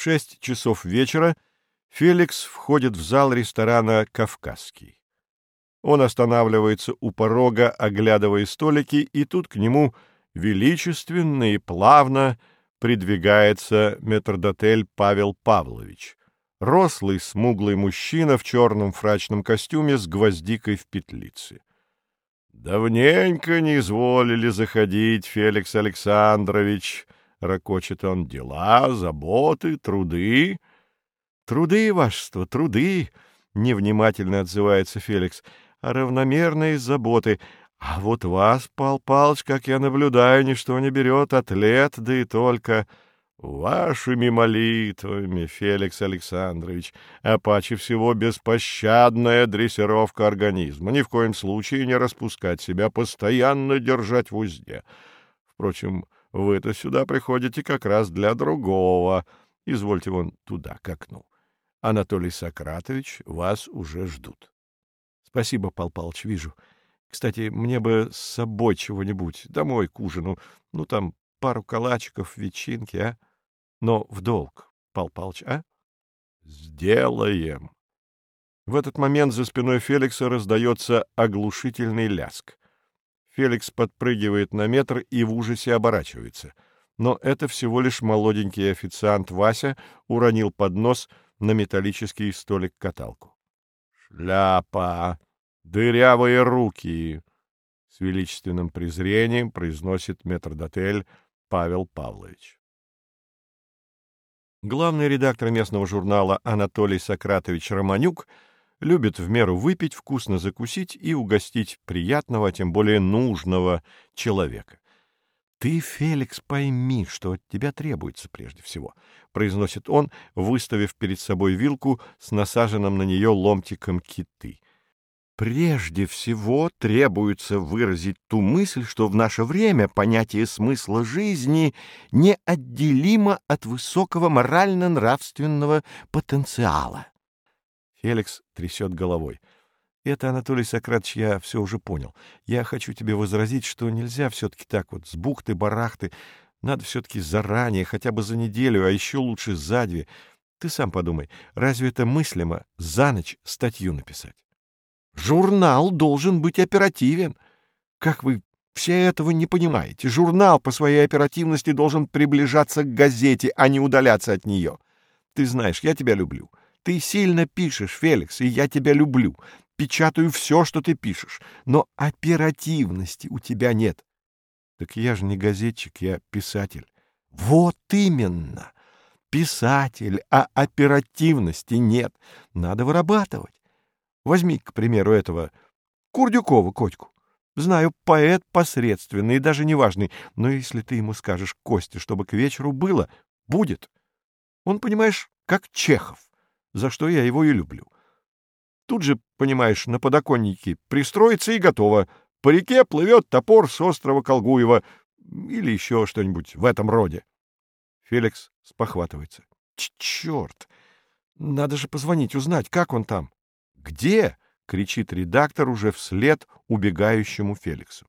В шесть часов вечера Феликс входит в зал ресторана «Кавказский». Он останавливается у порога, оглядывая столики, и тут к нему величественно и плавно придвигается метрдотель Павел Павлович, рослый, смуглый мужчина в черном фрачном костюме с гвоздикой в петлице. «Давненько не изволили заходить, Феликс Александрович», — ракочет он, — «дела, заботы, труды». «Труды, вашество, труды», — невнимательно отзывается Феликс, — «а равномерные заботы. А вот вас, Пал Палыч, как я наблюдаю, ничто не берет от лет, да и только...» Вашими молитвами, Феликс Александрович, а паче всего беспощадная дрессировка организма, ни в коем случае не распускать себя, постоянно держать в узде. Впрочем, вы-то сюда приходите как раз для другого. Извольте вон туда, к окну. Анатолий Сократович, вас уже ждут. Спасибо, Пал Палыч, вижу. Кстати, мне бы с собой чего-нибудь, домой к ужину. Ну, там пару калачиков, ветчинки, а? но в долг, Пал Палыч, а? Сделаем. В этот момент за спиной Феликса раздается оглушительный ляск. Феликс подпрыгивает на метр и в ужасе оборачивается. Но это всего лишь молоденький официант Вася уронил поднос на металлический столик-каталку. «Шляпа! Дырявые руки!» С величественным презрением произносит метрдотель Павел Павлович. Главный редактор местного журнала Анатолий Сократович Романюк любит в меру выпить, вкусно закусить и угостить приятного, а тем более нужного человека. «Ты, Феликс, пойми, что от тебя требуется прежде всего», — произносит он, выставив перед собой вилку с насаженным на нее ломтиком киты. Прежде всего требуется выразить ту мысль, что в наше время понятие смысла жизни неотделимо от высокого морально-нравственного потенциала. Феликс трясет головой. Это, Анатолий Сократович, я все уже понял. Я хочу тебе возразить, что нельзя все-таки так вот с бухты-барахты. Надо все-таки заранее, хотя бы за неделю, а еще лучше за две. Ты сам подумай, разве это мыслимо за ночь статью написать? Журнал должен быть оперативен. Как вы все этого не понимаете? Журнал по своей оперативности должен приближаться к газете, а не удаляться от нее. Ты знаешь, я тебя люблю. Ты сильно пишешь, Феликс, и я тебя люблю. Печатаю все, что ты пишешь. Но оперативности у тебя нет. Так я же не газетчик, я писатель. Вот именно. Писатель, а оперативности нет. Надо вырабатывать. Возьми, к примеру, этого Курдюкова Котьку. Знаю, поэт посредственный и даже неважный, но если ты ему скажешь, Костя, чтобы к вечеру было, будет. Он, понимаешь, как Чехов, за что я его и люблю. Тут же, понимаешь, на подоконнике пристроится и готово. По реке плывет топор с острова Колгуева или еще что-нибудь в этом роде. Феликс спохватывается. Черт! Надо же позвонить, узнать, как он там. «Где?» — кричит редактор уже вслед убегающему Феликсу.